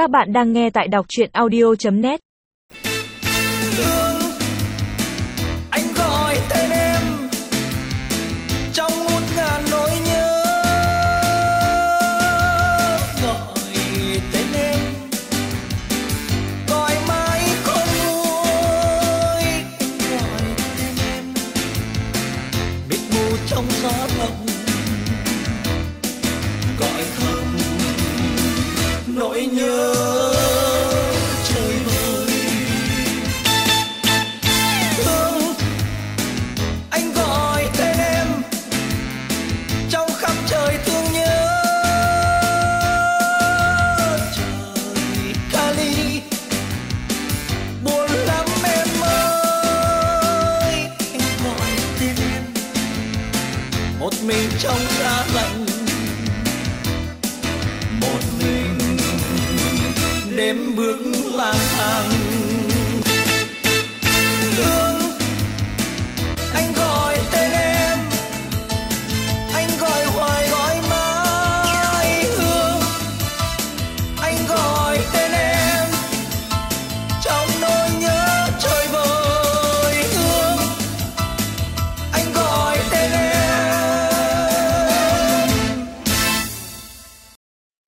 Các bạn đang nghe tại đọc chuyện audio.net Anh gọi tên em, Trong ngút ngàn nỗi nhớ. Gọi tên em, Gọi mãi không nguôi. Gọi tên em, Biết mù trong gió lòng Một mình trong giá lạnh. Một mình đêm bước lang thang.